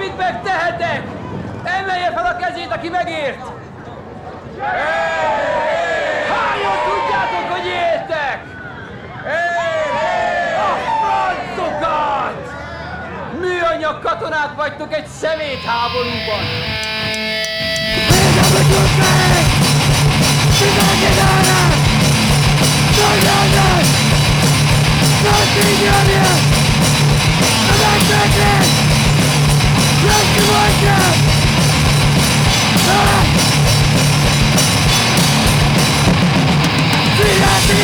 Bármit megtehetek! Emelje fel a kezét, aki megért! Hányan tudjátok, hogy éltek? A francokat! Műanyag katonák vagytok egy szemétháborúban!